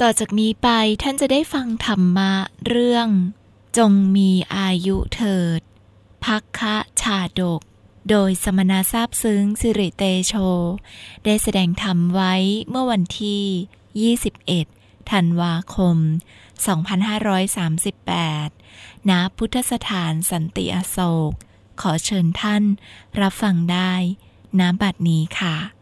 ต่อจากนี้ไปท่านจะได้ฟังธรรมะเรื่อง จงมีอายุเถิด พักคะชาดก โดยสมณะทราบซึ้งสิริเตโช ได้แสดงธรรมไว้เมื่อวันที่ 21 ธันวาคม 2538 ณ พุทธสถานสันติอโศก ขอเชิญท่านรับฟังได้ ณ บัดนี้ค่ะ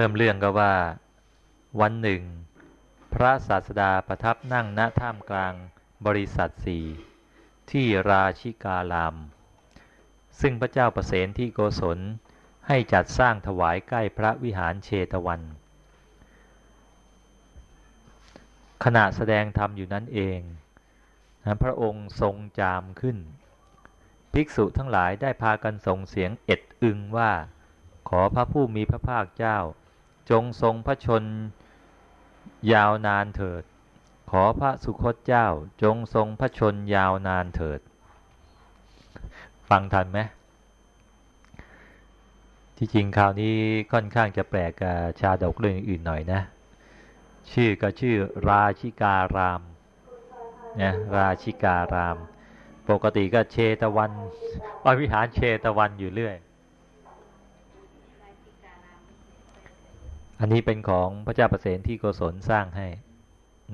เริ่มเรื่องก็ว่า วันหนึ่ง พระศาสดาประทับนั่งณท่ามกลางบริษัทสี่ที่ราชิกาลาม ซึ่งพระเจ้าประเสนที่โกศลให้จัดสร้างถวายใกล้พระวิหารเชตวัน ขณะแสดงธรรมอยู่นั้นเองนะพระองค์ทรงจามขึ้น ภิกษุทั้งหลายได้พากันส่งเสียงเอ็ดอึงว่า ขอพระผู้มีพระภาคเจ้า จงทรงพระชนยาวนานเถิด ขอพระสุคตเจ้า จงทรงพระชนยาวนานเถิด ฟังทันไหมที่จริงคราวนี้ค่อนข้างจะแปลกกับชาดกเรื่องอื่นหน่อยนะ ชื่อก็ชื่อราชิการามนะราชิการาม ปกติก็เชตวันวิหารเชตวันอยู่เรื่อย อันนี้เป็นของพระเจ้าประเสนที่โกศลสร้างให้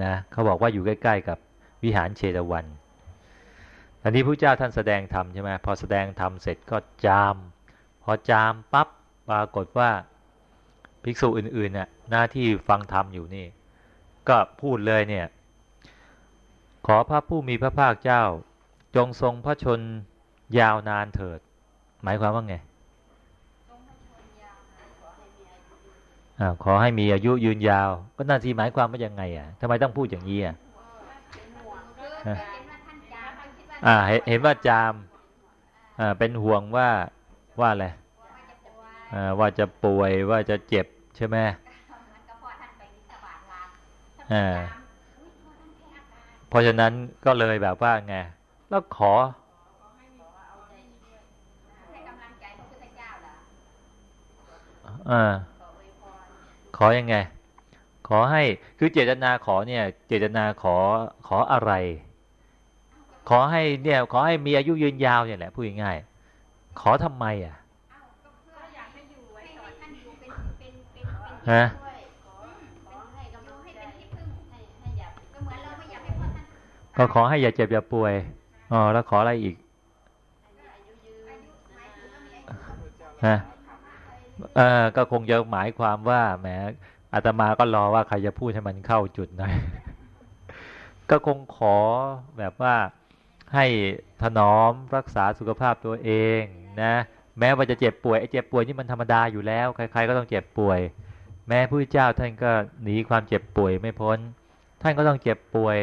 นะเขาบอกว่าอยู่ใกล้ ๆ กับวิหารเชตวันอันนี้พระเจ้าท่านแสดงธรรมใช่ไหมพอแสดงธรรมเสร็จก็จาม พอจามปั๊บปรากฏว่าภิกษุอื่นๆน่ะหน้าที่ฟังธรรมอยู่นี่ ก็พูดเลยเนี่ย ขอพระผู้มีพระภาคเจ้า จงทรงพระชนยาวนานเถิด หมายความว่าไง อขอให้มีอายุยืนยาว ก็น่าทีหมายความว่ายังไง อะทำไมต้องพูดอย่างนี้อะอ่าเห็นว่าจามอ่าเป็นห่วงว่าว่าอะไรอ่าว่าจะป่วยว่าจะเจ็บใช่ไหมอ่าเพราะฉะนั้นก็เลยแบบว่าไงแล้วขออ่า ขอยังไง ขอให้คือเจตนาขอเนี่ย เจตนาขอขออะไร ขอให้เนี่ย ขอให้มีอายุยืนยาวเนี่ยแหละพูดง่ายๆขอทำไมอะฮะก็ขอให้อย่าเจ็บอย่าป่วย อ๋อ แล้วขออะไรอีก ฮะเออ ก็คงจะหมายความว่าแหมอาตมาก็รอว่าใครจะพูดให้มันเข้าจุดหน่อยก็คงขอแบบว่าให้ถนอมรักษาสุขภาพตัวเองนะ แม้ว่าจะเจ็บป่วยไอ้เจ็บป่วยนี่มันธรรมดาอยู่แล้วใคร ๆ ก็ต้องเจ็บป่วย แม้ผู้เจ้าท่านก็หนีความเจ็บป่วยไม่พ้น ท่านก็ต้องเจ็บป่วย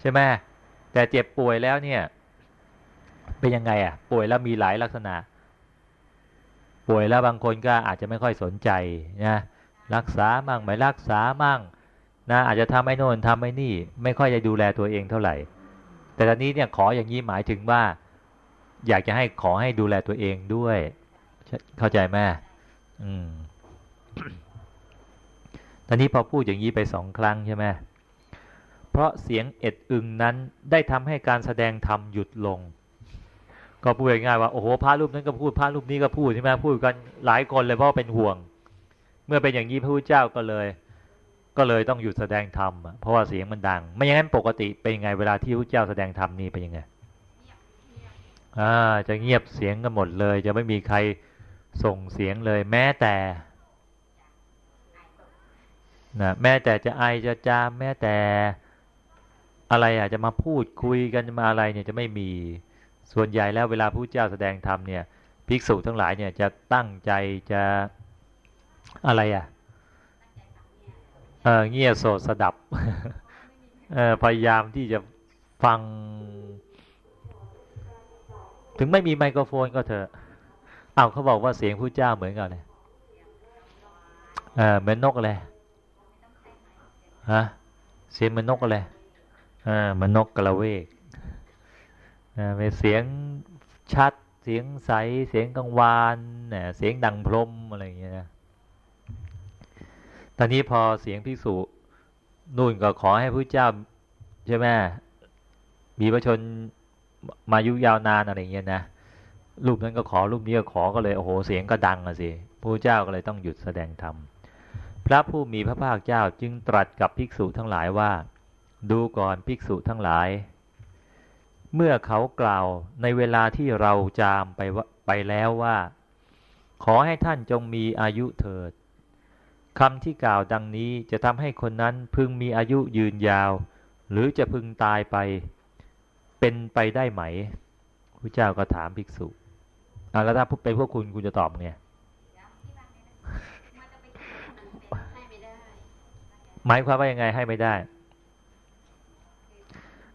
ใช่ไหมแต่เจ็บป่วยแล้วเนี่ย เป็นยังไงอะ ป่วยแล้วมีหลายลักษณะ ป่วยแล้วบางคนก็อาจจะไม่ค่อยสนใจนะรักษามั่งไม่รักษามั่งนะอาจจะทำไอ้น่นทำไอ้นี่ ไม่ค่อยจะดูแลตัวเองเท่าไหร่ แต่ตอนนี้เนี่ยขออย่างนี้หมายถึงว่า อยากจะให้ขอให้ดูแลตัวเองด้วย เข้าใจไหมอืมตอนนี้พอพูดอย่างนี้ไปสองครั้งใช่ไหมเพราะเสียงเอ็ดอึงนั้นได้ทำให้การแสดงธรรมหยุดลง ก็พูดง่ายๆว่าโอ้โหพระรูปนั้นก็พูดพระรูปนี้ก็พูดใช่ไหมพูดกันหลายคนเลยเพราะเป็นห่วง เมื่อเป็นอย่างนี้พระพุทธเจ้าก็เลย ก็เลยต้องหยุดแสดงธรรมเพราะว่าเสียงมันดัง ไม่อย่างนั้นปกติเป็นยังไงเวลาที่พระเจ้าแสดงธรรมนี่เป็นยังไงอ่าจะเงียบเสียงกันหมดเลย จะไม่มีใครส่งเสียงเลย แม้แต่นะแม้แต่จะไอจะจามแม้แต่อะไรอะจะมาพูดคุยกันมาอะไรเนี่ยจะไม่มี ส่วนใหญ่แล้วเวลาพระเจ้าแสดงธรรมเนี่ยภิกษุทั้งหลายเนี่ยจะตั้งใจจะอะไรอะเออเงียโสดสดับเออพยายามที่จะฟัง ถึงไม่มีไมโครโฟนก็เถอะเอาเขาบอกว่าเสียงพระเจ้าเหมือนกันเลยเออเหมือนนกเลยฮะเสียงเหมือนนกอะไรอ่าเหมือนนกกระเวก อ่าเป็นเสียงชัด เสียงใส เสียงกังวานเนี่ยเสียงดังพรมอะไรอย่างเงี้ยนะตอนนี้พอเสียงพิสุนู่นก็ขอให้พระเจ้าใช่ไหมมีพระชนมายุยาวนานอะไรอย่างเงี้ยนะรูปนั้นก็ขอรูปนี้ก็ขอก็เลยโอ้โหเสียงก็ดังอะสิพระเจ้าก็เลยต้องหยุดแสดงธรรมพระผู้มีพระภาคเจ้าจึงตรัสกับภิกษุทั้งหลายว่า ดูก่อนภิกษุทั้งหลาย เมื่อเขากล่าวในเวลาที่เราจามไปไปแล้วว่า ขอให้ท่านจงมีอายุเถิดคำที่กล่าวดังนี้จะทำให้คนนั้นพึงมีอายุยืนยาว หรือจะพึงตายไป เป็นไปได้ไหมพระเจ้าก็ถามภิกษุอ่าแล้วถ้าเป็นพวกคุณคุณจะตอบไงหมายความว่ายังไงให้ไม่ได้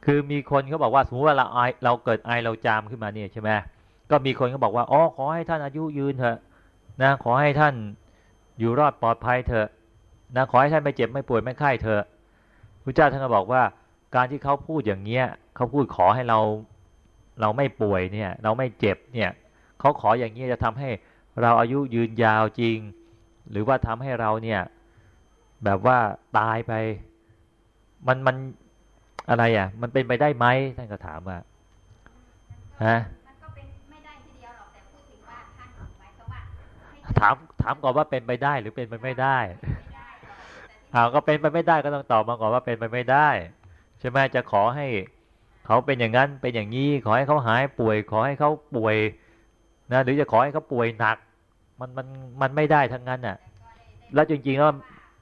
คือมีคนเขาบอกว่าสมมติว่าเราไอเราเกิดไอเราจามขึ้นมาเนี่ยใช่ไหมก็มีคนเขาบอกว่าอ๋อขอให้ท่านอายุยืนเถอะนะขอให้ท่านอยู่รอดปลอดภัยเถอะนะขอให้ท่านไม่เจ็บไม่ป่วยไม่ไข้เถอะพระเจ้าท่านก็บอกว่าการที่เขาพูดอย่างเงี้ยเขาพูดขอให้เราเราไม่ป่วยเนี่ย เราไม่เจ็บเนี่ยเขาขออย่างนี้ยจะทำให้เราอายุยืนยาวจริง หรือว่าทำให้เราเนี่ยแบบว่าตายไป มันมัน อะไรอะ มันเป็นไปได้ไหมท่านก็ถามว่าฮะถามถามก่อนว่าเป็นไปได้หรือเป็นไปไม่ได้เอาก็เป็นไปไม่ได้ก็ต้องตอบมาก่อนว่าเป็นไปไม่ได้ใช่ไหมจะขอให้เขาเป็นอย่างนั้นเป็นอย่างนี้ขอให้เขาหายป่วย ขอให้เขาป่วยนะหรือจะขอให้เขาป่วยหนัก มันมันมันไม่ได้ทั้งนั้นอะ แล้วจริง ๆ แล้ว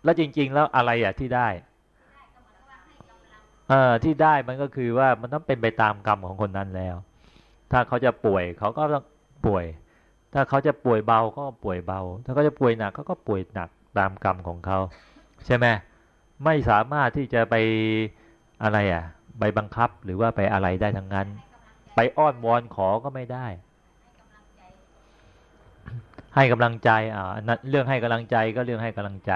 แล้วจริง ๆ แล้วอะไรอะที่ได้ เออที่ได้มันก็คือว่ามันต้องเป็นไปตามกรรมของคนนั้นแล้ว ถ้าเขาจะป่วยเขาก็ต้องป่วย ถ้าเขาจะป่วยเบาก็ป่วยเบา ถ้าเขาจะป่วยหนักเขาก็ป่วยหนักตามกรรมของเขาใช่ไหมไม่สามารถที่จะไปอะไรอะไปบังคับหรือว่าไปอะไรได้ทั้งนั้น ไปอ้อนวอนขอก็ไม่ได้ ให้กำลังใจอ่าเรื่องให้กำลังใจก็เรื่องให้กำลังใจ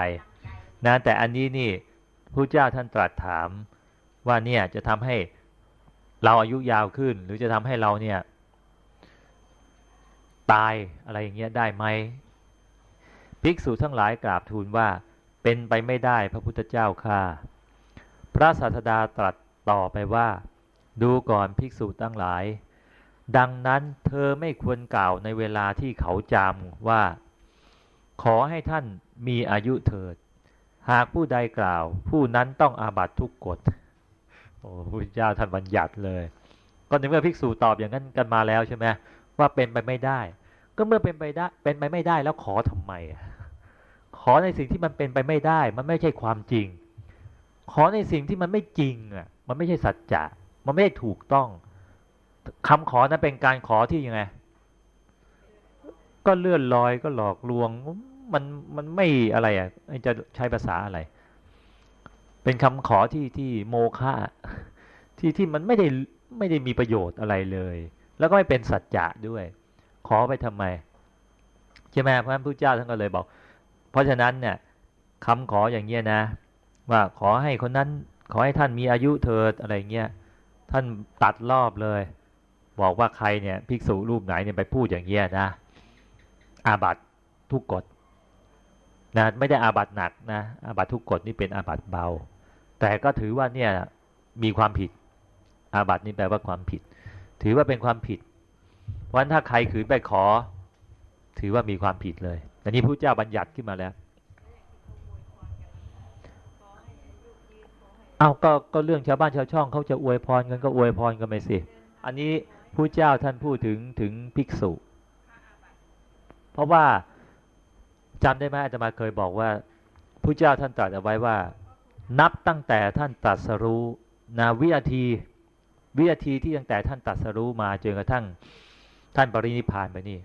นะ แต่อันนี้นี่พระเจ้าท่านตรัสถาม ว่าเนี่ยจะทำให้เราอายุยาวขึ้น หรือจะทำให้เราเนี่ย ตายอะไรอย่างเงี้ยได้ไหมภิกษุทั้งหลายกราบทูลว่าเป็นไปไม่ได้พระพุทธเจ้าค่ะ พระศาสดาตรัสต่อไปว่า ดูก่อนภิกษุทั้งหลาย ดังนั้นเธอไม่ควรกล่าวในเวลาที่เขาจำว่า ขอให้ท่านมีอายุเถิด หากผู้ใดกล่าว ผู้นั้นต้องอาบัตทุกกฎ โอ้พระเจ้าท่านบัญญัติเลย ก็ในเมื่อภิกษุตอบอย่างนั้นกันมาแล้วใช่ไหมว่าเป็นไปไม่ได้ ก็เมื่อเป็นไปได้เป็นไปไม่ได้แล้วขอทำไมขอในสิ่งที่มันเป็นไปไม่ได้ มันไม่ใช่ความจริง ขอในสิ่งที่มันไม่จริงอะ มันไม่ใช่สัจจะมันไม่ได้ถูกต้องคำขอนั้นเป็นการขอที่ยังไง ก็เลื่อนลอยก็หลอกลวง มันมันไม่อะไรอะจะใช้ภาษาอะไร เป็นคำขอที่ที่โมฆะที่ที่มันไม่ได้ไม่ได้มีประโยชน์อะไรเลย แล้วก็ไม่เป็นสัจจะด้วย ขอไปทำไมใช่ไหมพระพุทธเจ้าท่านก็เลยบอก เพราะฉะนั้นเนี่ยคำขออย่างเงี้ยนะ ว่าขอให้คนนั้นขอให้ท่านมีอายุเถิดอะไรเงี้ยท่านตัดรอบเลย บอกว่าใครเนี่ยภิกษุรูปไหนเนี่ยไปพูดอย่างเงี้ยนะอาบัตทุกกฎนะไม่ได้อาบัตหนักนะอาบัตทุกกฎนี่เป็นอาบัตเบา แต่ก็ถือว่าเนี่ยมีความผิด อาบัตินี่แปลว่าความผิด ถือว่าเป็นความผิดเพราะฉะนั้นถ้าใครขืนไปขอ ถือว่ามีความผิดเลยแต่นี้พระเจ้าบัญญัติขึ้นมาแล้วเอาก็ก็เรื่องชาวบ้านชาวช่องเขาจะอวยพรกันก็อวยพรกันไปสิ อันนี้ผู้เจ้าท่านพูดถึงถึงภิกษุ เพราะว่าจำได้ไหมอาจารย์เคยบอกว่าผู้เจ้าท่านตรัสเอาไว้ว่า นับตั้งแต่ท่านตรัสรู้นาวินาทีวินาทีที่ตั้งแต่ท่านตรัสรู้มาจนกระทั่งท่านปรินิพานไปนี่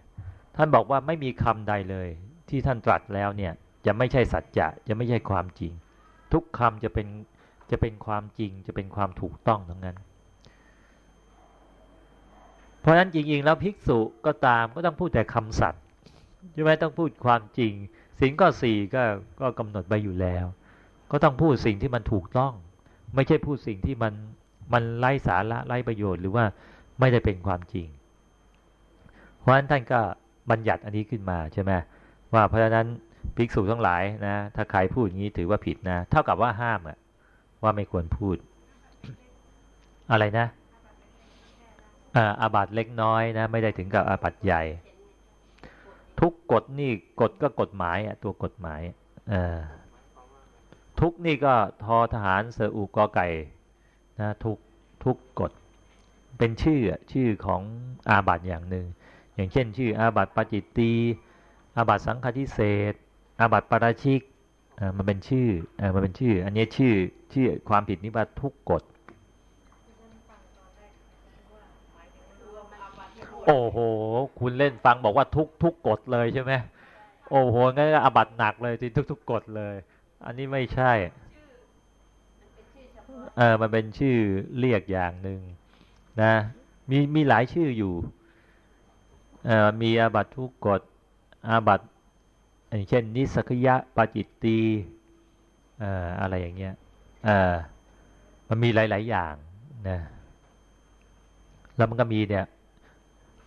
ท่านบอกว่าไม่มีคำใดเลย ที่ท่านตรัสแล้วเนี่ยจะไม่ใช่สัจจะจะไม่ใช่ความจริง ทุกคำจะเป็นจะเป็นความจริงจะเป็นความถูกต้องทั้งนั้น เพราะฉะนั้นจริงๆแล้วภิกษุก็ตามก็ต้องพูดแต่คำสัตย์ใช่ไหมต้องพูดความจริงสิ่งก็สี่ก็ก็กำหนดไปอยู่แล้ว ก็ต้องพูดสิ่งที่มันถูกต้อง ไม่ใช่พูดสิ่งที่มันมันไร้สาระไร้ประโยชน์หรือว่าไม่ได้เป็นความจริง เพราะฉะนั้นท่านก็บัญญัติอันนี้ขึ้นมาใช่ไหมว่าเพราะฉะนั้นภิกษุทั้งหลายนะ ถ้าใครพูดอย่างนี้ถือว่าผิดนะ เท่ากับว่าห้ามอะว่าไม่ควรพูด อะไรนะอาบัตเล็กน้อยนะ ไม่ได้ถึงกับอาบัตใหญ่ ทุกกฎนี่กฎก็กฎหมายอะตัวกฎหมาย เออ ทุกนี่ก็ทอทหารเสืออูกอไก่นะทุกทุกกฎเป็นชื่อชื่อของอาบัตอย่างหนึ่ง อย่างเช่น ชื่ออาบัตปาจิตตีอาบัตสังฆทิเศษอาบัตปาราชิกมันเป็นชื่อมันเป็นชื่อ อันนี้ชื่อชื่อความผิดนี้ว่าทุกกฎโอ้โห คุณเล่นฟังบอกว่าทุกทุกกฎเลยใช่ไหมโอ้โหงั้นอาบัตหนักเลยที่ทุกทุกกฎเลย อันนี้ไม่ใช่เออมันเป็นชื่อเรียกอย่างหนึ่งนะมีมีหลายชื่ออยู่เอ่อมีอาบัตทุกกฎอาบัตอย่างเช่น นิสกยะปาจิตตีเอ่ออะไรอย่างเงี้ยเอ่อมันมีหลาย ๆ อย่างนะแล้วมันก็มีเนี่ย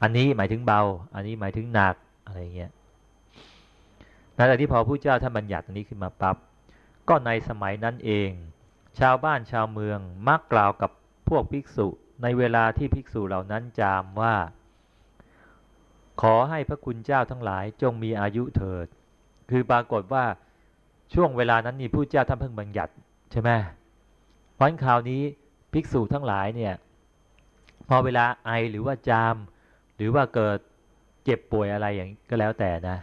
อันนี้หมายถึงเบา อันนี้หมายถึงหนักอะไรเงี้ยนั่นแหละที่พอผู้เจ้าท่านบัญญัติอันนี้ขึ้นมาปับ๊บ ก็ในสมัยนั้นเอง ชาวบ้านชาวเมืองมักกล่าวกับพวกภิกษุในเวลาที่ภิกษุเหล่านั้นจามว่า ขอให้พระคุณเจ้าทั้งหลายจงมีอายุเถิด คือปรากฏว่าช่วงเวลานั้นนี่ผู้เจ้าท่านเพิ่งบัญญัติใช่ไหมเพราะคราวนี้ภิกษุทั้งหลายเนี่ยพอเวลาไอหรือว่าจาม หรือว่าเกิดเจ็บป่วยอะไรอย่างก็แล้วแต่นะ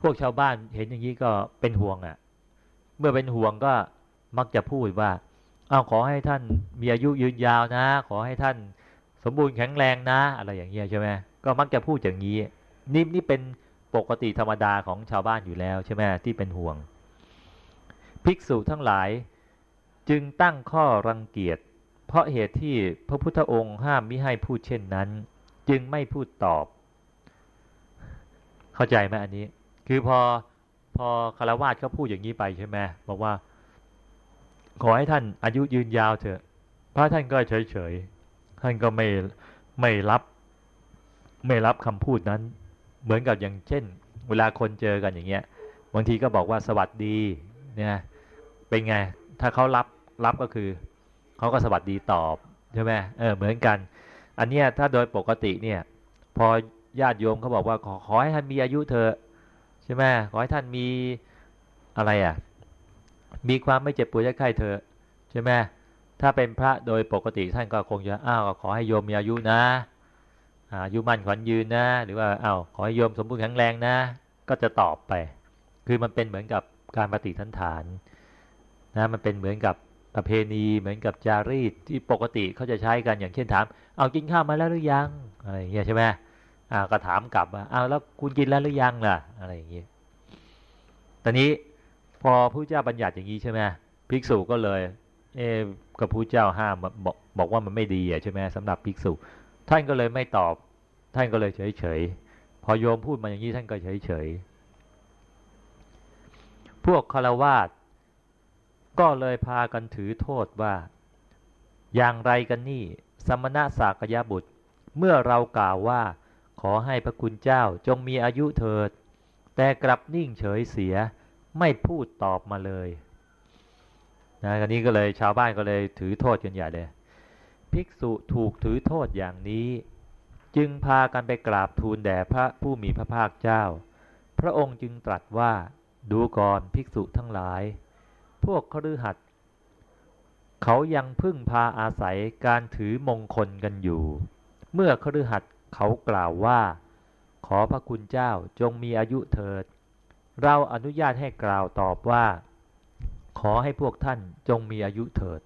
พวกชาวบ้านเห็นอย่างนี้ก็เป็นห่วงอะ่ะ เมื่อเป็นห่วงก็มักจะพูดว่าเอาขอให้ท่านมีอายุยืนยาวนะ ขอให้ท่านสมบูรณ์แข็งแรงนะ อะไรอย่างเงี้ยใช่ไหมก็มักจะพูดอย่างนี้นี่นี่เป็นปกติธรรมดาของชาวบ้านอยู่แล้วใช่ไหมที่เป็นห่วง ภิกษุทั้งหลายจึงตั้งข้อรังเกียจ เพราะเหตุที่พระพุทธองค์ห้ามมิให้พูดเช่นนั้น จึงไม่พูดตอบ เข้าใจไหมอันนี้ คือพอ พอคารวาสเขาพูดอย่างนี้ไปใช่ไหมบอกว่า ขอให้ท่านอายุยืนยาวเถอะ พระท่านก็เฉยเฉยท่านก็ไม่ไม่รับ ไม่รับคำพูดนั้น เหมือนกับอย่างเช่น เวลาคนเจอกันอย่างเงี้ยบางทีก็บอกว่าสวัสดีเนี่ยเป็นไง ถ้าเขารับรับก็คือเขาก็สวัสดีตอบใช่ไหมเออเหมือนกัน อันเนี้ยถ้าโดยปกติเนี่ย พอญาติโยมเขาบอกว่าขอขอให้ท่านมีอายุเธอ ใช่ไหมขอให้ท่านมีอะไรอะ มีความไม่เจ็บป่วยไข้เธอใช่ไหมถ้าเป็นพระโดยปกติท่านก็คงจะอ้าวขอให้โยมมีอายุนะอายุมั่นขวัญยืนนะ หรือว่าอ้าวขอให้โยมสมบูรณ์แข็งแรงนะ ก็จะตอบไป คือมันเป็นเหมือนกับการปฏิทันฐานนะมันเป็นเหมือนกับประเพณีเหมือนกับจารีตที่ปกติเขาจะใช้กันอย่างเช่นถาม เอากินข้าวมาแล้วหรือยังอะไรอย่างเงี้ยใช่ไหม อ่าก็ถามกลับว่าเอาแล้วคุณกินแล้วหรือยังล่ะ อะไรอย่างเงี้ยตอนนี้พอพระเจ้าบัญญัติอย่างนี้ใช่ไหมภิกษุก็เลย เอกับพระเจ้าห้ามบอกบอกว่ามันไม่ดีอะใช่ไหมสำหรับภิกษุ ท่านก็เลยไม่ตอบ ท่านก็เลยเฉยเฉยพอโยมพูดมาอย่างนี้ท่านก็เฉยเฉยพวกคารวาสก็เลยพากันถือโทษว่า อย่างไรกันนี่ สมณะสากยบุตร เมื่อเรากล่าวว่า ขอให้พระคุณเจ้าจงมีอายุเถิด แต่กลับนิ่งเฉยเสียไม่พูดตอบมาเลยนะกันนี้ก็เลยชาวบ้านก็เลยถือโทษกันใหญ่เลย ภิกษุถูกถือโทษอย่างนี้ จึงพากันไปกราบทูลแด่พระผู้มีพระภาคเจ้า พระองค์จึงตรัสว่าดูก่อนภิกษุทั้งหลาย พวกครือหัดเขายังพึ่งพาอาศัยการถือมงคลกันอยู่ เมื่อครือหัด เขากล่าวว่า ขอพระคุณเจ้าจงมีอายุเถิด เราอนุญาตให้กล่าวตอบว่า ขอให้พวกท่านจงมีอายุเถิด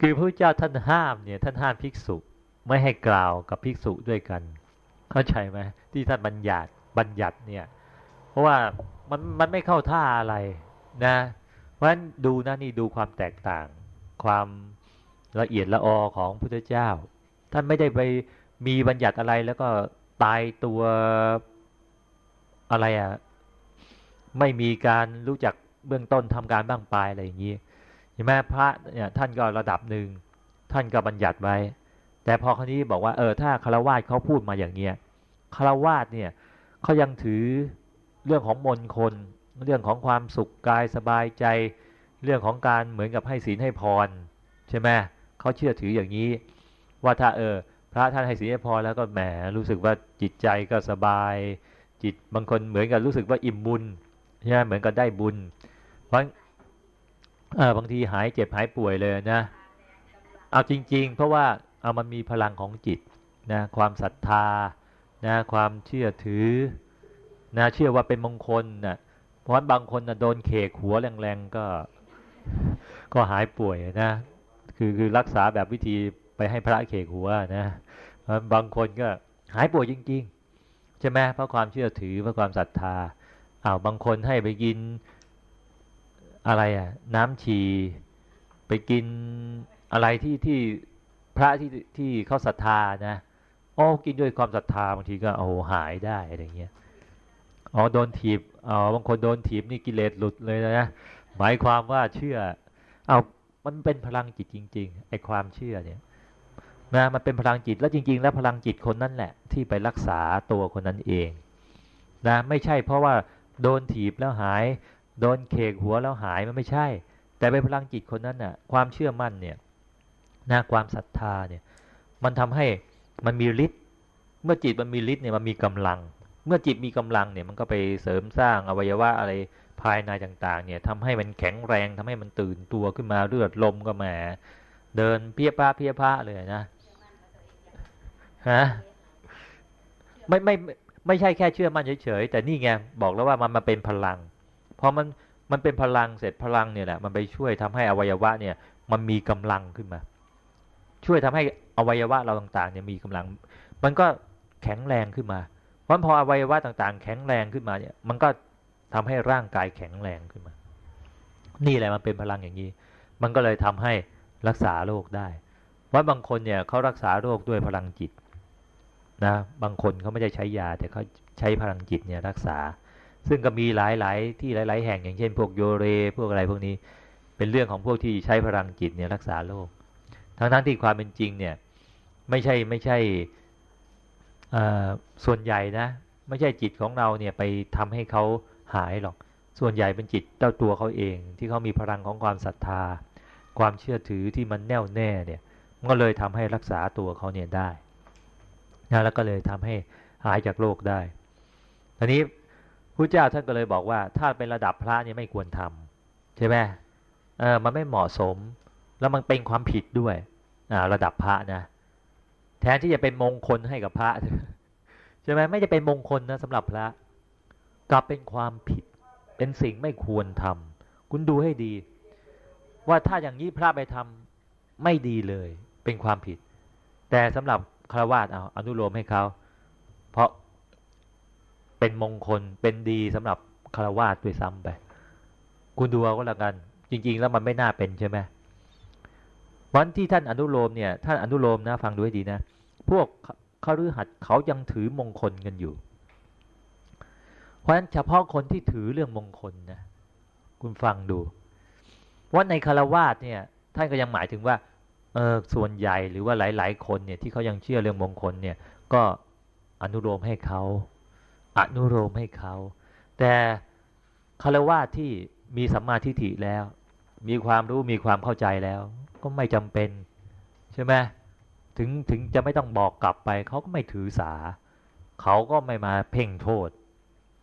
คือพระเจ้าท่านห้ามเนี่ยท่านห้ามภิกษุไม่ให้กล่าวกับภิกษุด้วยกัน เข้าใจไหมที่ท่านบัญญัติบัญญัติเนี่ย เพราะว่ามันมันไม่เข้าท่าอะไรนะ เพราะฉะนั้นดูนะนี่ดูความแตกต่าง ความ ละเอียดละออของพุทธเจ้า ท่านไม่ได้ไปมีบัญญัติอะไรแล้วก็ตายตัวอะไรอะไม่มีการรู้จักเบื้องต้นทำการบ้างปลายอะไรอย่างนี้เห็นไหมพระเนี่ยท่านก็ระดับหนึ่งท่านก็บัญญัติไว้ แต่พอครนี้บอกว่าเออถ้าคารวาสเขาพูดมาอย่างเงี้ยคารวาสเนี่ยเขายังถือเรื่องของมนคน เรื่องของความสุขกายสบายใจ เรื่องของการเหมือนกับให้ศีลให้พรใช่ไหม เขาเชื่อถืออย่างนี้ ว่าถ้าเออ พระท่านให้ศีลพรแล้วก็แหมรู้สึกว่าจิตใจก็สบาย จิตบางคนเหมือนกับรู้สึกว่าอิ่มบุญใช่ไหมเหมือนกับได้บุญ เพราะเออบางทีหายเจ็บหายป่วยเลยนะ เอาจริง ๆ เพราะว่าเอามันมีพลังของจิตนะความศรัทธานะความเชื่อถือนะเชื่อว่าเป็นมงคลนะเพราะบางคนนะโดนเขกหัวแรงๆก็ก็หายป่วยนะ คือคือรักษาแบบวิธีไปให้พระเขกหัวนะบางคนก็หายป่วยจริง ๆ ใช่ไหมเพราะความเชื่อถือเพราะความศรัทธาอ้าวบางคนให้ไปกินอะไรอะ น้ำชีไปกินอะไรที่ที่พระที่ที่เขาศรัทธานะโอ้กินด้วยความศรัทธาบางทีก็โอ้หายได้อะไรเงี้ยอ๋อโดนถีบอ๋อบางคนโดนถีบนี่กิเลสหลุดเลยนะหมายความว่าเชื่อ เอา มันเป็นพลังจิตจริง ๆ ไอ้ความเชื่อเนี่ยนะมันเป็นพลังจิตแล้วจริง ๆ แล้วพลังจิตคนนั้นแหละ ที่ไปรักษาตัวคนนั้นเองนะไม่ใช่เพราะว่าโดนถีบแล้วหาย โดนเคกหัวแล้วหายมันไม่ใช่ แต่เป็นพลังจิตคนนั้นน่ะ ความเชื่อมั่นเนี่ยนะความศรัทธาเนี่ย มันทำให้มันมีฤทธิ์เมื่อจิตมันมีฤทธิ์เนี่ยมันมีกำลัง เมื่อจิตมีกำลังเนี่ยมันก็ไปเสริมสร้างอวัยวะอะไร ภายในต่างๆ เนี่ยทำให้มันแข็งแรงทำให้มันตื่นตัวขึ้นมาเลือดลมก็แหมเดินเพี้ยพ้าเพี้ยพ้าเลยนะฮะไม่ไม่ไม่ใช่แค่เชื่อมั่นเฉยๆแต่นี่ไงบอกแล้วว่ามันมาเป็นพลังพอมันมันเป็นพลังเสร็จพลังเนี่ยแหละมันไปช่วยทำให้อวัยวะเนี่ยมันมีกำลังขึ้นมา ช่วยทำให้อวัยวะเราต่างๆเนี่ยมีกำลัง มันก็แข็งแรงขึ้นมา เพราะพออวัยวะต่างๆ แข็งแรงขึ้นมาเนี่ย มันก็ ทำให้ร่างกายแข็งแรงขึ้นมา นี่แหละมันเป็นพลังอย่างนี้ มันก็เลยทำให้รักษาโรคได้ ว่าบางคนเนี่ยเขารักษาโรคด้วยพลังจิตนะบางคนเขาไม่ได้ใช้ยาแต่เขาใช้พลังจิตเนี่ยรักษา ซึ่งก็มีหลายๆ ที่หลาย ๆ แห่งอย่างเช่น พวกโยเร พวกอะไรพวกนี้เป็นเรื่องของพวกที่ใช้พลังจิตเนี่ยรักษาโรคทั้งๆที่ความเป็นจริงเนี่ยไม่ใช่ไม่ใช่ส่วนใหญ่นะไม่ใช่จิตของเราเนี่ยไปทำให้เขา หายหรอก ส่วนใหญ่เป็นจิตเจ้าตัวเขาเอง ที่เขามีพลังของความศรัทธา ความเชื่อถือที่มันแน่วแน่เนี่ยมันก็เลยทำให้รักษาตัวเขาเนี่ยได้นะแล้วก็เลยทำให้หายจากโรคได้ทีนี้พระเจ้าท่านก็เลยบอกว่า ถ้าเป็นระดับพระเนี่ยไม่ควรทำใช่ไหมเออมันไม่เหมาะสม แล้วมันเป็นความผิดด้วยอ่าระดับพระนะแทนที่จะเป็นมงคลให้กับพระใช่ไหมไม่จะเป็นมงคลนะสำหรับพระ กลับเป็นความผิด เป็นสิ่งไม่ควรทำคุณดูให้ดี ว่าถ้าอย่างนี้พระไปทำไม่ดีเลย เป็นความผิด แต่สำหรับคาวาสเอาอนุโลมให้เขาเพราะเป็นมงคลเป็นดีสำหรับคารวาสด้วยซ้ำไป คุณดูเอาก็แล้วกัน จริง ๆ แล้วมันไม่น่าเป็นใช่ไหมวันที่ท่านอนุโลมเนี่ยท่านอนุโลมนะ ฟังดูให้ดีนะ พวกเขาฤหัสเขายังถือมงคลกันอยู่ เพราะฉะนั้นเฉพาะคนที่ถือเรื่องมงคลนะคุณฟังดูว่าในคารวาสเนี่ยท่านก็ยังหมายถึงว่าเออส่วนใหญ่หรือว่าหลาย ๆ คนเนี่ยที่เขายังเชื่อเรื่องมงคลเนี่ยก็อนุโลมให้เขาอนุโลมให้เขา แต่คารวาสที่มีสัมมาทิฏฐิแล้ว มีความรู้มีความเข้าใจแล้ว ก็ไม่จำเป็นใช่ไหมถึงถึงจะไม่ต้องบอกกลับไป เขาก็ไม่ถือสา เขาก็ไม่มาเพ่งโทษ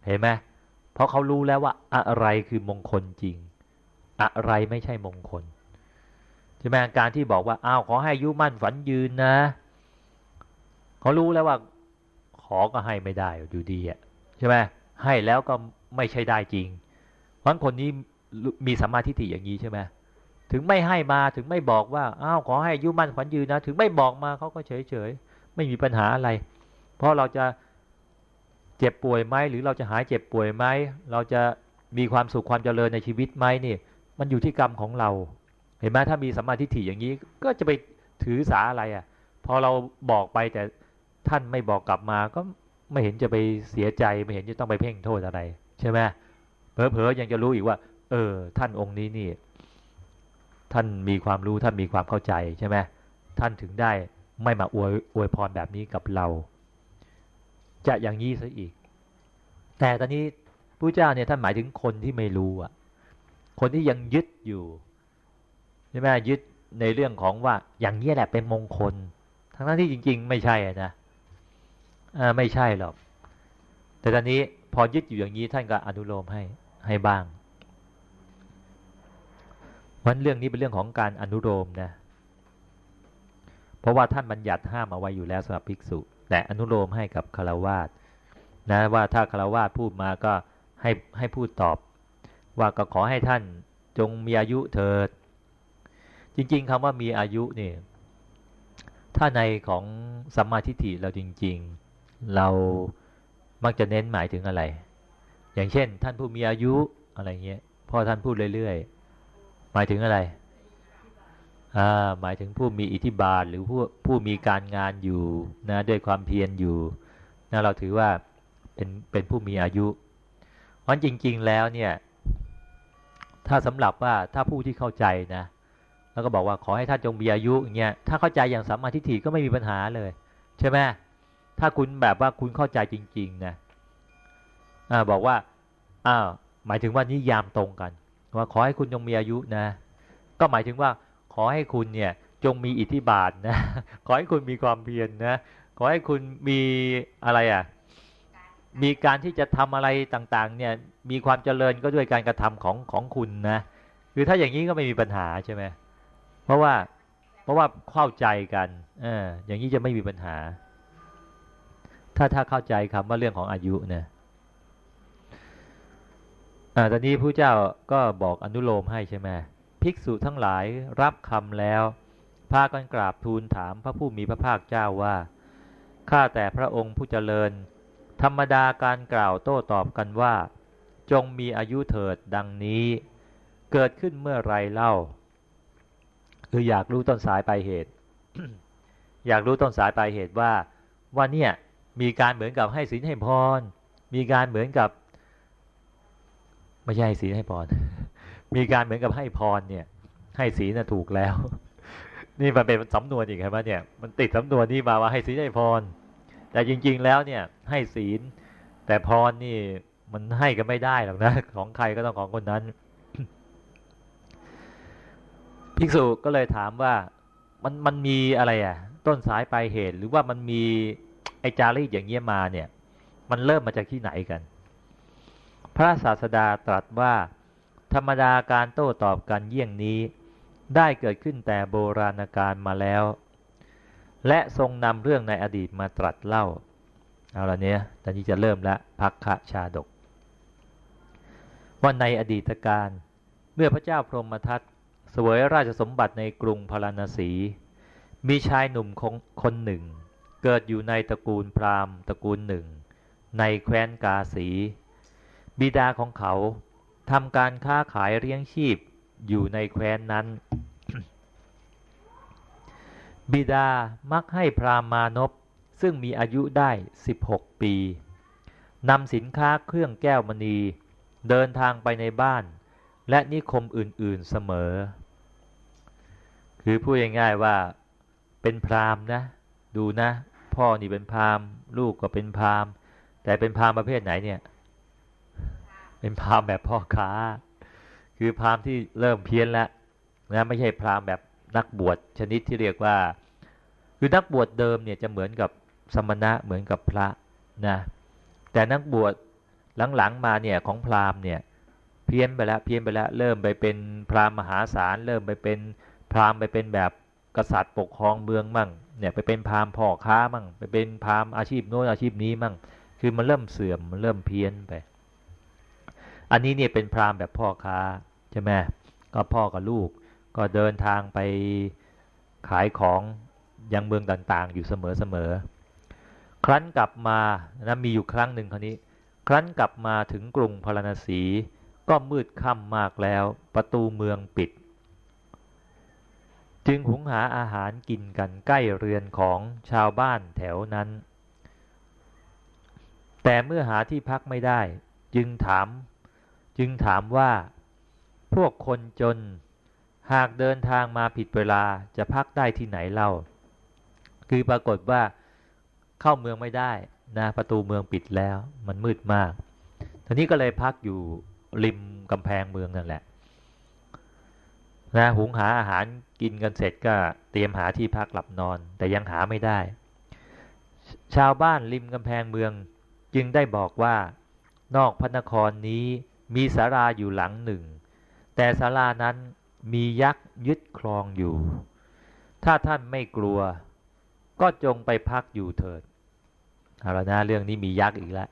เห็นไหมเพราะเขารู้แล้วว่าอะไรคือมงคลจริง อะไรไม่ใช่มงคลใช่ไหมการที่บอกว่าอ้าวขอให้ยุมั่นฝันยืนนะเขารู้แล้วว่า ขอก็ให้ไม่ได้อยู่ดีอะใช่ไหมให้แล้วก็ไม่ใช่ได้จริงเพราะคนนี้มีสัมมาทิฏฐิอย่างนี้ใช่ไหมถึงไม่ให้มาถึงไม่บอกว่าอ้าวขอให้ยุมั่นฝันยืนนะ ถึงไม่บอกมาเขาก็เฉยเฉยไม่มีปัญหาอะไร เพราะเราจะ เจ็บป่วยไหมหรือเราจะหายเจ็บป่วยไหมเราจะมีความสุขความเจริญในชีวิตไหมนี่ มันอยู่ที่กรรมของเรา เห็นไหมถ้ามีสัมมาทิฏฐิอย่างนี้ก็จะไปถือสาอะไรอะ่ะ พอเราบอกไปแต่ท่านไม่บอกกลับมาก็ไม่เห็นจะไปเสียใจไม่เห็นจะต้องไปเพ่งโทษอะไร ใช่ไหมเพผลอๆยังจะรู้อีกว่า เออ ท่านองค์นี้นี่ ท่านมีความรู้ท่านมีความเข้าใจใช่ไหมท่านถึงได้ไม่มาอวยอวยพรแบบนี้กับเรา จะอย่างนี้ซะอีก แต่ตอนนี้พระเจ้าเนี่ยท่านหมายถึงคนที่ไม่รู้อะ คนที่ยังยึดอยู่ใช่ไหมยึดในเรื่องของว่าอย่างนี้แหละเป็นมงคล ทั้งนั้นที่จริง ๆ ไม่ใช่นะอ่าไม่ใช่หรอก แต่ตอนนี้พอยึดอยู่อย่างนี้ท่านก็อนุโลมให้ให้บ้างวันเรื่องนี้เป็นเรื่องของการอนุโลมนะ เพราะว่าท่านบัญญัติห้ามเอาไว้อยู่แล้วสำหรับภิกษุ แต่อนุโลมให้กับคารวาสนะว่าถ้าคารวาสพูดมาก็ให้ให้พูดตอบ ว่าก็ขอให้ท่านจงมีอายุเถิด จริง ๆคำว่ามีอายุนี่ถ้าในของสัมมาทิฏฐิเราจริง ๆ เรามักจะเน้นหมายถึงอะไร อย่างเช่น ท่านผู้มีอายุอะไรเงี้ยพอท่านพูดเรื่อยๆ หมายถึงอะไร หมายถึงผู้มีอิทธิบาทหรือผู้ผู้มีการงานอยู่นะด้วยความเพียรอยู่นะเราถือว่าเป็นเป็นผู้มีอายุเพราะจริง ๆแล้วเนี่ยถ้าสำหรับว่าถ้าผู้ที่เข้าใจนะแล้วก็บอกว่าขอให้ท่านจงมีอายุอย่างเงี้ยถ้าเข้าใจอย่างสัมมาทิฏฐิก็ไม่มีปัญหาเลย ใช่ไหมถ้าคุณแบบว่าคุณเข้าใจจริงๆนะอ่าบอกว่าอ้าวหมายถึงว่านิยามตรงกัน ว่าขอให้คุณจงมีอายุนะ ก็หมายถึงว่า ขอให้คุณเนี่ยจงมีอิทธิบาทนะ ขอให้คุณมีความเพียรนนะ ขอให้คุณมีอะไรอะ มีการที่จะทำอะไรต่างๆ เนี่ย มีความเจริญก็ด้วยการกระทำของของคุณนะ คือถ้าอย่างนี้ก็ไม่มีปัญหาใช่ไหมเพราะว่าเพราะว่าเข้าใจกันเอออย่างนี้จะไม่มีปัญหา ถ้าถ้าเข้าใจคำว่าเรื่องของอายุเนี่ยอ่าตอนนี้ผู้เจ้าก็บอกอนุโลมให้ใช่ไหม ภิกษุทั้งหลายรับคำแล้วพากันกราบทูลถามพระผู้มีพระภาคเจ้าว่า ข้าแต่พระองค์ผู้เจริญ ธรรมดาการกล่าวโต้ตอบกันว่า จงมีอายุเถิดดังนี้ เกิดขึ้นเมื่อไรเล่า คืออยากรู้ต้นสายปลายเหตุ อยากรู้ต้นสายปลายเหตุว่า ว่าเนี่ยมีการเหมือนกับให้ศีลให้พร มีการเหมือนกับ ไม่ใช่ให้ศีลให้พร มีการเหมือนกับให้พรเนี่ย ให้ศีลน่ะถูกแล้ว นี่มันเป็นสำนวนอีกใช่ไหมเนี่ยมันติดสำนวนนี้มาว่าให้ศีลให้พร แต่จริง ๆ แล้วเนี่ยให้ศีล แต่พรนี่มันให้กันไม่ได้หรอกนะของใครก็ต้องของคนนั้น ภิกษุก็เลยถามว่ามันมันมีอะไรอะ ต้นสายปลายเหตุ หรือว่ามันมีไอจารีตอย่างเงี้ยมาเนี่ย มันเริ่มมาจากที่ไหนกัน พระศาสดาตรัสว่า ธรรมดาการโต้ตอบกันเยี่ยงนี้ ได้เกิดขึ้นแต่โบราณกาลมาแล้ว และทรงนำเรื่องในอดีตมาตรัสเล่า เอาละเนี้ยตอนนี้จะเริ่มละพักคะชาดก ว่าในอดีตการ เมื่อพระเจ้าพรหมทัตเสวยราชสมบัติในกรุงพาราณสี มีชายหนุ่มคนหนึ่ง เกิดอยู่ในตระกูลพราหมณ์ตระกูลหนึ่ง ในแคว้นกาสี บิดาของเขา ทำการค้าขายเลี้ยงชีพอยู่ในแคว้นนั้น บิดามักให้พรามานพซึ่งมีอายุได้ 16 ปีนำสินค้าเครื่องแก้วมณี เดินทางไปในบ้าน และนิคมอื่นๆเสมอ คือพูดง่ายๆว่าเป็นพรามนะ ดูนะ พ่อนี่เป็นพรามลูกก็เป็นพรามแต่เป็นพรามประเภทไหนเนี่ย เป็นพราหมณ์แบบพ่อค้า คือพราหมณ์ที่เริ่มเพี้ยนแล้วนะไม่ใช่พราหมณ์แบบนักบวชชนิดที่เรียกว่า คือนักบวชเดิมเนี่ยจะเหมือนกับสมณะเหมือนกับพระนะแต่นักบวชหลังๆมาเนี่ยของพราหมณ์เนี่ยเพี้ยนไปแล้วเพี้ยนไปแล้วเริ่มไปเป็นพราหมณ์มหาศาลเริ่มไปเป็นพราหมณ์ไปเป็นแบบกษัตริย์ปกครองเมืองมั่งเนี่ยไปเป็นพราหมณ์พ่อค้ามั่งไปเป็นพราหมณ์อาชีพโน้นอาชีพนี้มั่งคือมันเริ่มเสื่อมมันเริ่มเพี้ยนไป อันนี้เนี่ยเป็นพราหมณ์แบบพ่อค้าใช่ไหมก็พ่อกับลูก ก็เดินทางไปขายของยังเมืองต่างๆ อยู่เสมอๆ ครั้นกลับมานะมีอยู่ครั้งหนึ่งคราวนี้ ครั้นกลับมาถึงกรุงพาราณสี ก็มืดค่ำมากแล้ว ประตูเมืองปิด จึงหุงหาอาหารกินกันใกล้เรือนของชาวบ้านแถวนั้น แต่เมื่อหาที่พักไม่ได้ จึงถาม จึจึงถามว่า พวกคนจน หากเดินทางมาผิดเวลาจะพักได้ที่ไหนเล่า คือปรากฏว่าเข้าเมืองไม่ได้นะประตูเมืองปิดแล้วมันมืดมากทีนี้ก็เลยพักอยู่ริมกำแพงเมืองนั่นแหละนะหุงหาอาหารกินกันเสร็จก็เตรียมหาที่พักหลับนอน แต่ยังหาไม่ได้ ชาวบ้านริมกำแพงเมืองจึงได้บอกว่านอกพระนครนี้ มีศาลาอยู่หลังหนึ่ง แต่ศาลานั้นมียักษ์ยึดครองอยู่ ถ้าท่านไม่กลัว ก็จงไปพักอยู่เถิดเอาละนะเรื่องนี้มียักษ์อีกแล้ว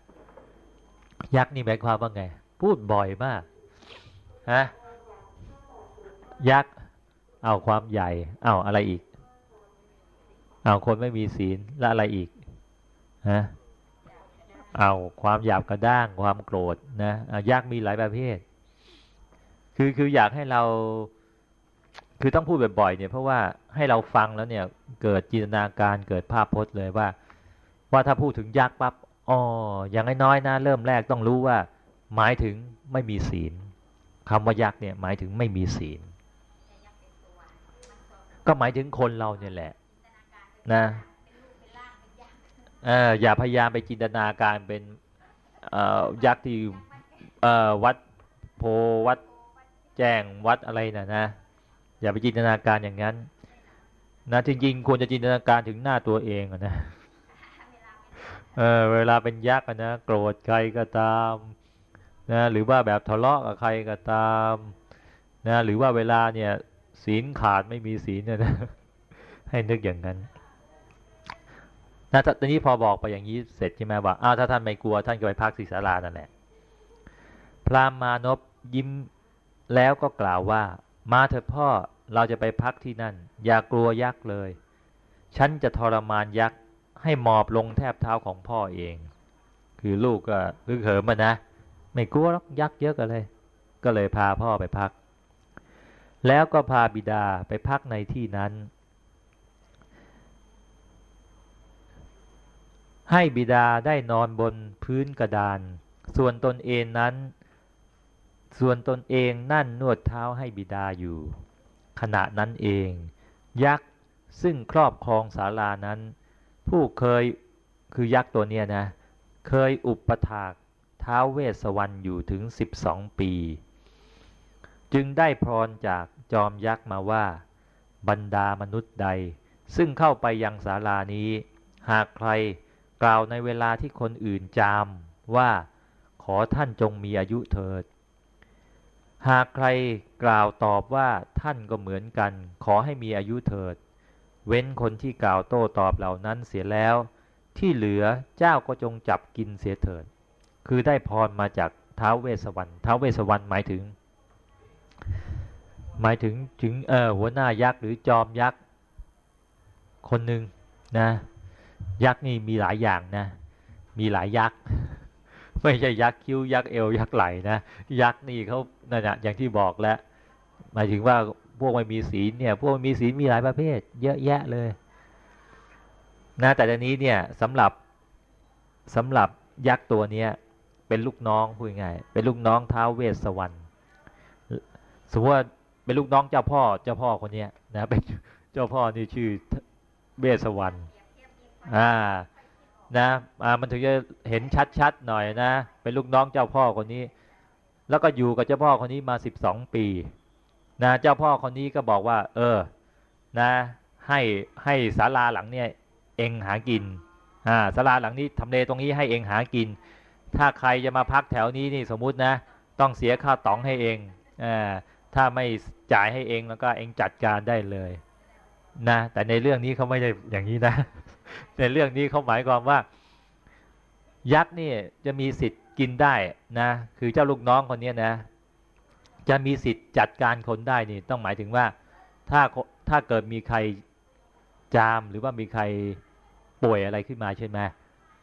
ยักษ์นี่หมายความว่าไง พูดบ่อยมากฮะยักษ์เอาความใหญ่เอาอะไรอีกเอาคนไม่มีศีลและอะไรอีกฮะ เอาความหยาบกระด้างความโกรธนะยักษ์มีหลายประเภท คือคืออยากให้เราคือต้องพูดบ่อยๆเนี่ยเพราะว่าให้เราฟังแล้วเนี่ยเกิดจินตนาการเกิดภาพพจน์เลยว่า ว่าถ้าพูดถึงยักษ์ปั๊บอ๋ออย่างน้อยๆนะเริ่มแรกต้องรู้ว่า หมายถึงไม่มีศีลคำว่ายักษ์เนี่ยหมายถึงไม่มีศีล ก็หมายถึงคนเราเนี่ยแหละ นะ อออย่าพยายามไปจินตนาการเป็นยักษ์ที่วัดโพวัดแจ้งวัดอะไรนะนะ อย่าไปจินตนาการอย่างนั้น นะจริงๆควรจะจินตนาการถึงหน้าตัวเองนะเออเวลาเป็นยักษ์นะโกรธใครก็ตามนะหรือว่าแบบทะเลาะกับใครก็ตามนะหรือว่าเวลาเนี่ยศีลขาดไม่มีศีลนะให้นึกอย่างนั้น นะตอนนี้พอบอกไปอย่างนี้เสร็จใช่ไหมว่าอ้าวถ้าท่านไม่กลัวท่านก็ไปพักศิสารานั่นแหละพรามมานพยิ้มแล้วก็กล่าวว่า มาเถิดพ่อเราจะไปพักที่นั่น อย่ากลัวยักษ์เลย ฉันจะทรมานยักษ์ให้หมอบลงแทบเท้าของพ่อเอง คือลูกก็ลึกเหิมมานะ ไม่กลัวหรอกยักษ์เยอะกันเลย ก็เลยพาพ่อไปพัก แล้วก็พาบิดาไปพักในที่นั้น ให้บิดาได้นอนบนพื้นกระดาน ส่วนตนเองนั้น ส่วนตนเองนั่นนวดเท้าให้บิดาอยู่ ขณะนั้นเอง ยักษ์ซึ่งครอบครองศาลานั้น ผู้เคยคือยักษ์ตัวเนี้ยนะ เคยอุปถากเท้าเวสวรรณอยู่ถึง 12 ปี จึงได้พรจากจอมยักษ์มาว่า บรรดามนุษย์ใด ซึ่งเข้าไปยังศาลานี้ หากใคร กล่าวในเวลาที่คนอื่นจามว่าขอท่านจงมีอายุเถิด หากใครกล่าวตอบว่าท่านก็เหมือนกัน ขอให้มีอายุเถิด เว้นคนที่กล่าวโต้ตอบเหล่านั้นเสียแล้ว ที่เหลือเจ้าก็จงจับกินเสียเถิด คือได้พรมาจากท้าวเวสวรรณท้าวเวสวรรณหมายถึง หมายถึงถึงเออหัวหน้ายักษ์หรือจอมยักษ์คนหนึ่งนะ ยักษ์นี่มีหลายอย่างนะ มีหลายยักษ์ไม่ใช่ยักษ์คิ้วยักษ์เอวยักษ์ไหลนะยักษ์นี่เขานั่นแหะอย่างที่บอกแล้วหมายถึงว่าพวกไม่มีศีลเนี่ย พวกมีศีลมีหลายประเภท เยอะแยะเลยนะแต่ตอนนี้เนี่ยสำหรับสำหรับยักษ์ตัวเนี้ยเป็นลูกน้องพูดง่ายเป็นลูกน้องท้าวเวสสวรรณสมมติว่าเป็นลูกน้องเจ้าพ่อเจ้าพ่อคนเนี้ยนะเป็นเจ้าพ่อนี่ชื่อเวสสวรรณ อ่านะอ่ามันถึงจะเห็นชัดๆหน่อยนะ เป็นลูกน้องเจ้าพ่อคนนี้ แล้วก็อยู่กับเจ้าพ่อคนนี้มาสิบสองปีนะเจ้าพ่อคนนี้ก็บอกว่า เออ นะ ให้ให้ศาลาหลังเนี่ยเองหากินอ่าศาลาหลังนี้ทำเลตรงนี้ให้เองหากิน ถ้าใครจะมาพักแถวนี้นี่สมมุตินะ ต้องเสียค่าตองให้เองอ่าถ้าไม่จ่ายให้เองแล้วก็เองจัดการได้เลย นะ แต่ในเรื่องนี้เขาไม่ได้อย่างนี้นะ ในเรื่องนี้เขาหมายความว่า ยักษ์นี่จะมีสิทธิ์กินได้นะคือเจ้าลูกน้องคนนี้นะ จะมีสิทธิ์จัดการคนได้นี่ต้องหมายถึงว่าถ้าถ้าเกิดมีใครจามหรือว่ามีใครป่วยอะไรขึ้นมาใช่ไหม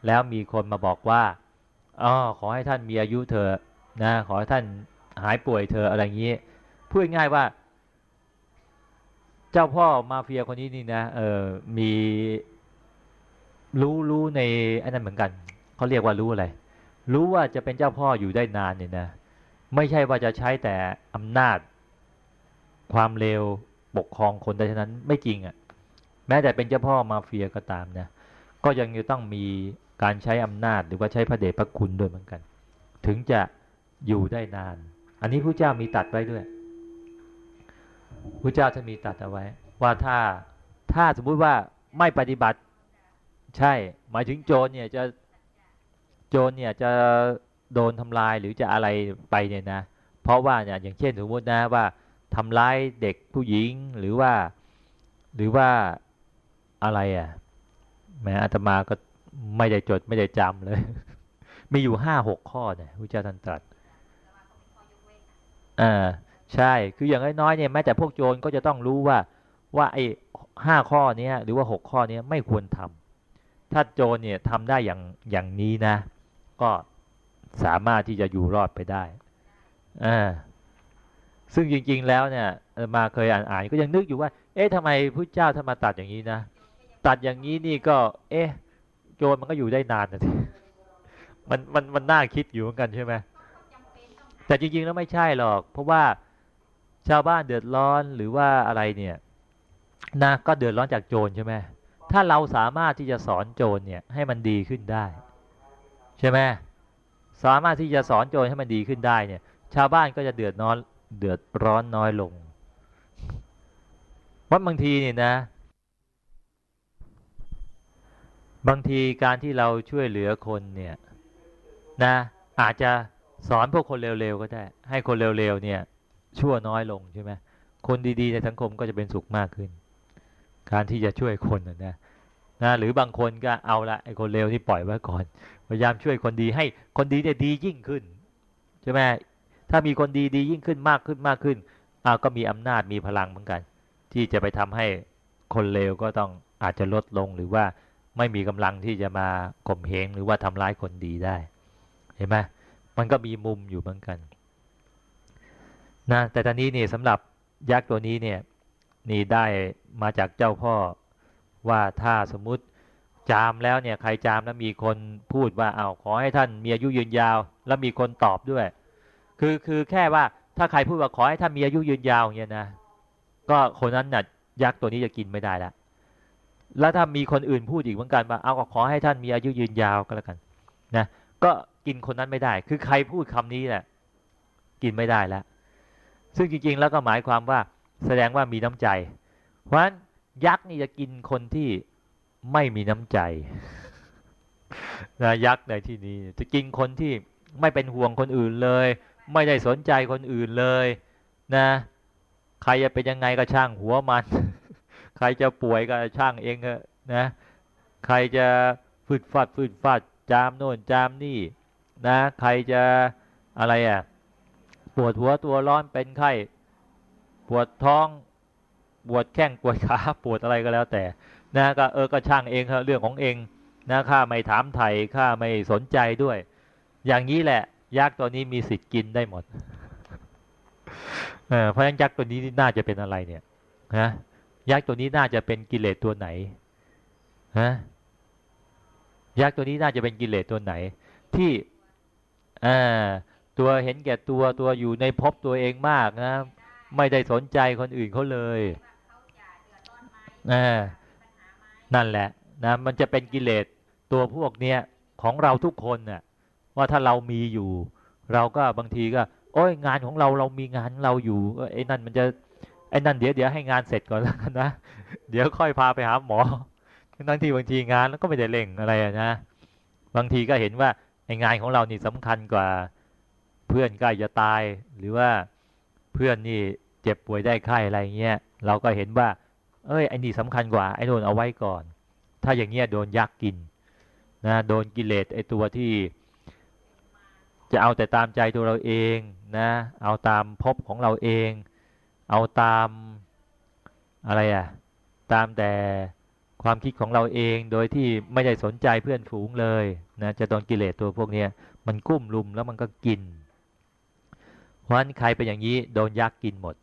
แล้วมีคนมาบอกว่าอ๋อขอให้ท่านมีอายุเถอะนะขอให้ท่านหายป่วยเถออะไรอย่างนี้พูดง่ายว่า เจ้าพ่อมาเฟียคนนี้นี่นะเออมี รู้รู้ในอันนั้นเหมือนกันเขาเรียกว่ารู้อะไร รู้ว่าจะเป็นเจ้าพ่ออยู่ได้นานเนี่ยนะ ไม่ใช่ว่าจะใช้แต่อำนาจ ความเร็วปกครองคนได้เท่านั้นไม่จริงอะ่ะ แม้แต่เป็นเจ้าพ่อมาเฟียก็ตามนะก็ยังจะต้องมีการใช้อำนาจหรือว่าใช้พระเดชพระคุณด้วยเหมือนกัน ถึงจะอยู่ได้นาน อันนี้พระเจ้ามีตัดไว้ด้วยพระเจ้าจะมีตัดเอาไว้ ว่าถ้าถ้าสมมุติว่าไม่ปฏิบัติ ใช่ หมายถึงโจรเนี่ยจะโจรเนี่ยจะโดนทำลายหรือจะอะไรไปเนี่ยนะ เพราะว่าเนี่ยอย่างเช่นสมมตินะว่าทำร้ายเด็กผู้หญิงหรือว่า หรือว่าอะไรอะแม้อาตมาก็ไม่ได้จดไม่ได้จำเลย มีอยู่ห้าหกข้อเนี่ยพระเจ้าท่านตรัสอ่าใช่คืออย่างน้อยๆเนี่ยแม้แต่พวกโจรก็จะต้องรู้ว่าว่าไอ้ห้าข้อนี้หรือว่าหกข้อนี้ไม่ควรทำ ถ้าโจรเนี่ยทำได้อย่างอย่างนี้นะ ก็สามารถที่จะอยู่รอดไปได้อ่าซึ่งจริง ๆ แล้วเนี่ยมาเคยอ่านๆก็ยังนึกอยู่ว่า เอ๊ะทำไมพระเจ้าท่านมาตัดอย่างนี้นะ ตัดอย่างนี้นี่ก็ เอ๊ะ โจรมันก็อยู่ได้นานนะทีมันมันมันน่าคิดอยู่เหมือนกันใช่ไหมแต่จริง ๆ แล้วไม่ใช่หรอก เพราะว่าชาวบ้านเดือดร้อนหรือว่าอะไรเนี่ยนะก็เดือดร้อนจากโจรใช่ไหม ถ้าเราสามารถที่จะสอนโจรเนี่ยให้มันดีขึ้นได้ ใช่ไหมสามารถที่จะสอนโจรให้มันดีขึ้นได้เนี่ย ชาวบ้านก็จะเดือดร้อนเดือดร้อนน้อยลงเพราะบางทีเนี่ยนะ บางทีการที่เราช่วยเหลือคนเนี่ยนะ อาจจะสอนพวกคนเร็วๆก็ได้ ให้คนเร็วๆเนี่ย ชั่วน้อยลงใช่ไหมคนดีๆในสังคมก็จะเป็นสุขมากขึ้น การที่จะช่วยคนนะนะหรือบางคนก็เอาละไอ้คนเลวที่ปล่อยไว้ก่อน พยายามช่วยคนดีให้คนดีเนี่ยดียิ่งขึ้นใช่ไหมถ้ามีคนดีดียิ่งขึ้นมากขึ้นมากขึ้นอาก็มีอำนาจมีพลังเหมือนกัน ที่จะไปทำให้คนเลวก็ต้องอาจจะลดลงหรือว่าไม่มีกำลังที่จะมาข่มเหงหรือว่าทำร้ายคนดีได้ เห็นไหมมันก็มีมุมอยู่เหมือนกันนะแต่ตอนนี้เนี่ยสำหรับยักษ์ตัวนี้เนี่ย นี่ได้มาจากเจ้าพ่อว่าถ้าสมมุติจามแล้วเนี่ยใครจามแล้วมีคนพูดว่าเอาขอให้ท่านมีอายุยืนยาว แล้วมีคนตอบด้วย คือคือแค่ว่าถ้าใครพูดว่าขอให้ท่านมีอายุยืนยาวอย่างเงี้ยนะก็คนนั้นน่ะยักษ์ตัวนี้จะกินไม่ได้แล้วแล้วถ้ามีคนอื่นพูดอีกเหมือนกันว่าเอาก็ขอให้ท่านมีอายุยืนยาวก็แล้วกันนะก็กินคนนั้นไม่ได้ คือใครพูดคำนี้แหละกินไม่ได้แล้วซึ่งจริงๆแล้วก็หมายความว่า แสดงว่ามีน้ำใจ เพราะฉะนั้นยักษ์นี่จะกินคนที่ไม่มีน้ำใจนะยักษ์ในที่นี้จะกินคนที่ไม่เป็นห่วงคนอื่นเลย ไม่ได้สนใจคนอื่นเลยนะ ใครจะเป็นยังไงก็ช่างหัวมัน ใครจะป่วยก็ช่างเองนะใครจะฟืดฟัดฟืดฟัดจามโน่นจามนี่นะ ใครจะอะไรอะปวดหัวตัวร้อนเป็นไข้ ปวดท้องปวดแข้งปวดขาปวดอะไรก็แล้วแต่นะก็เออก็ช่างเองครับเรื่องของเองนะข้าไม่ถามไถ่ข้าไม่สนใจด้วย อย่างนี้แหละ ยักษ์ตัวนี้มีสิทธิ์กินได้หมดเออเพราะยักษ์ตัวนี้น่าจะเป็นอะไรเนี่ยนะยักษ์ตัวนี้น่าจะเป็นกิเลสตัวไหนฮะยักษ์ตัวนี้น่าจะเป็นกิเลสตัวไหน ที่อ่าตัวเห็นแก่ตัวตัวอยู่ในภพตัวเองมากนะ ไม่ได้สนใจคนอื่นเขาเลยนั่นแหละนะมันจะเป็นกิเลสตัวพวกเนี้ยของเราทุกคนน่ะว่าถ้าเรามีอยู่ เราก็บางทีก็ โอ้ยงานของเราเรามีงานเราอยู่ไอ้นั่นมันจะไอ้นั่นเดี๋ยวเดี๋ยวให้งานเสร็จก่อนแล้วกันนะเดี๋ยวค่อยพาไปหาหมอทั้งที่บางทีงานแล้วก็ไม่ได้เร่งอะไรนะบางทีก็เห็นว่าไอ้งานของเรานี่สำคัญกว่าเพื่อนใกล้จะตายหรือว่า เพื่อนนี่เจ็บป่วยได้ไข้อะไรเงี้ยเราก็เห็นว่า เอ้ยไอ้นี่สำคัญกว่าไอ้โดนเอาไว้ก่อน ถ้าอย่างเงี้ยโดนยักกินนะโดนกิเลสไอ้ตัวที่ จะเอาแต่ตามใจตัวเราเองนะเอาตามพบของเราเอง เอาตามอะไรอะตามแต่ความคิดของเราเองโดยที่ไม่ได้สนใจเพื่อนฝูงเลยนะจะโดนกิเลสตัวพวกนี้มันกุ้มลุมแล้วมันก็กิน เพราะฉะนั้นใครเป็นอย่างนี้โดนยักษ์กินหมด